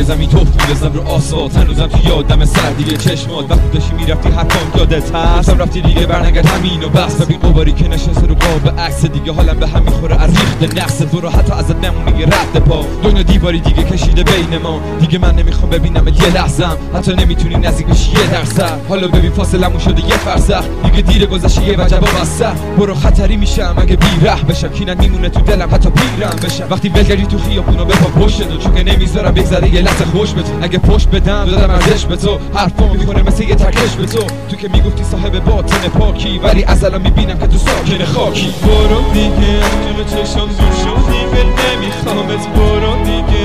روی زمین توف میرزم رو آسفالت هنوزم تو یادم سر دیگه چشمات. وقتی داشتی می‌رفتی حرفام یادت هست. رفتی دیگه برنگرد همین و بس قباری که نشسته رو قاب عکس دیگه حالم به هم می‌خوره از ریخت نقص تو رو حتی ازت نمونه یه رد پا. دنیا دیواری دیگه کشیده بین ما. دیگه من نمی‌خوام ببینم یه لحظم حتی نمی‌تونی نزدیک بشی یه درصد. حالا ببین فاصلمون شده یه فرسخ دیگه دیر گذشته یه وجبا بسته. برو خطری میشم. اگه بیره بشم. کینت میمونه تو دلم. حتی پیرم بشم. وقتی ولگری تو خیابونو بپا پشت چون که نمی‌ذارم بگذره یه لحظه خوش به اگه پشت بدم دادم ارزش به تو. حرفا می‌کنه مثل یه ترکش به تو. تو که می‌گفتی صاحب باطن پاکی. ولی از الان می‌بینم تو ساکن خاکی. برو دیگه چشم دور شد دیگه نمیخوامت برو دیگه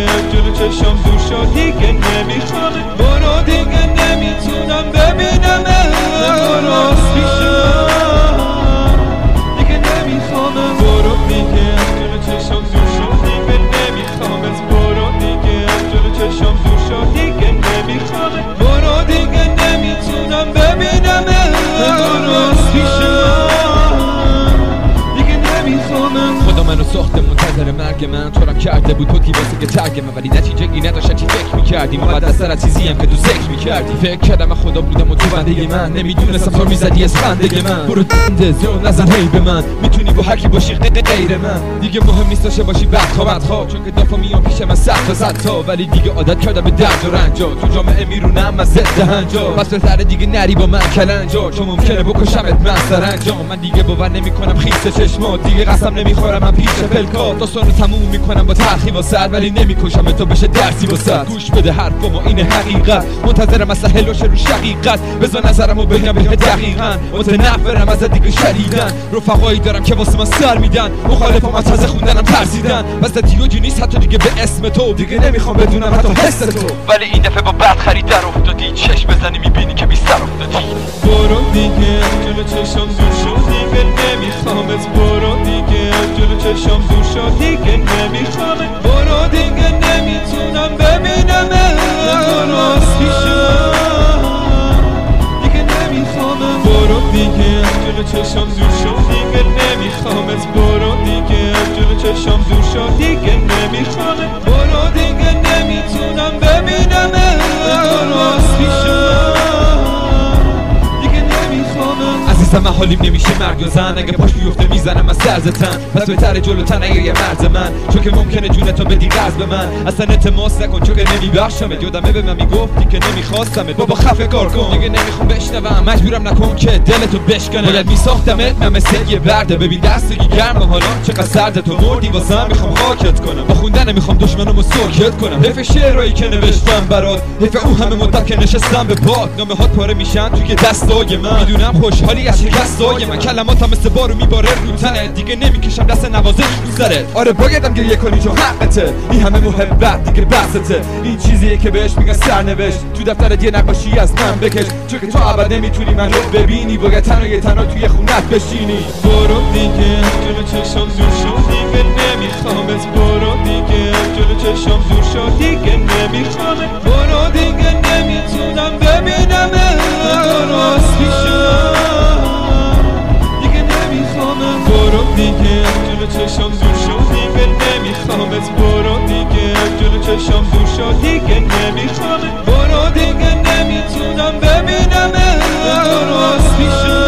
چشم دور شد دیگه نمیخوامت برو دیگه نمی‌تونم ببینم. درست پیشم دیگه نمیخوامت برو دیگه چشم دور شد دیگه نمیخوامت برو دیگه چشم دور شد دیگه نمیخوامت برو دیگه نمی‌تونم ببینم. درست پیشم منو ساخته منتظر مرگ من. تو رم کرده بود تو واسه که ترگ من. ولی نتیجه ای نداشت چی فکر می‌کردی؟ مقدس از چیزی هم که تو ذکر می‌کردی. فکر کردم من خدا بودم و تو بنده من. نمی‌دونستم تو می‌زدی از خنده من. برو دنده زو نزن هی به من. می‌تونی با هرکی باشی غیر من. دیگه مهم نیست داشته باشی بعد تا بعد خواه چون که دافا میام پیش من صد تا صد تا. ولی دیگه عادت کردم به درد و رنجا تو جامعه میرونم از ضد هنجا. پس بهتره دیگه نری با من کلنجا. چون ممکنه بکشمت من سرانجام. من دیگه باور نمی‌کنم خیس چشما دیگه قسم نمی‌خورم من پیش پلکا داستانو تموم می‌کنم با تلخی واسه ولی نمی‌کشم تو بشه درسی واسه گوش بده حرفمو این حقیقت. منتظرم از هلوش رو شقیقت. بذار نظرمو بگم به دقیقا. متنفرم از دیگه شدیدن رفقایی دارم که واسه من سر میدن. مخالفم از تازه خوندنم ترسیدن. واسه دیوجی نیست حتی دیگه به اسم تو. دیگه نمی‌خوام بدونم حتی حس تو. ولی این دفعه با بد خرید در افتادی. چشم بزنی می‌بینی که بی سر افتادی. برو دیگه جلو چشم دور شد دیگه نمیخوامت برو دیگه جلو چشم دور شد دیگه نمیخوامت برو دیگه نمی‌تونم ببینم دیگه نمیخوامت برو دیگه جلو چشم دور شد دیگه نمیخوامت برو دیگه جلو چشم دور شد دیگه نمیخوامت برو دیگه نمی‌تونم ببینم. درست پیشم عزیزم حالیم نمیشه مرگ و زن. اگه پاش بیفته می‌زنم از سرز تن پس بهتره جلوتن اگه یه مرز من. چون که ممکنه جونتو بدی قرض به من. اصلا التماس نکن چون که نمیبخشمت. یادمه به من می‌گفتی که نمیخواستمت. بابا خفه کار کن. دیگه نمی‌خوام بشنوم مجبورم نکن که دلتو بشکنه باید میساختمت. من مثل یه برده ببین دستگی گرم حالا. چقدر سرد تو مردی. واسه می‌خوام خاکت کنم. با خوندن می‌خوام دشمنمو سرکت کنم. حیف شعرهایی که نوشتم برات. حیف اون همه مدت که نشستم به باد. نامه هات پاره میشن توی دستای من. می‌دونم خوشحالی از شکستای من. کلماتم مثل بارو میباره رو تنه. دیگه نمی‌کشم دست نوازش رو آره بایدم گریه کنی چون حقته. این همه محبت دیگه بسته این چیزیه که بهش میگن سرنوشت. تو دفترت یه نقاشی از من بکش. چون که تو ابد نمی‌تونی من رو ببینی باید تنها یه تنها توی خونت بشینی. برو دیگه جلو چشم چشم دور شد دیگه نمیخوامت برو دیگه نمی‌تونم. ببینم درست پیشم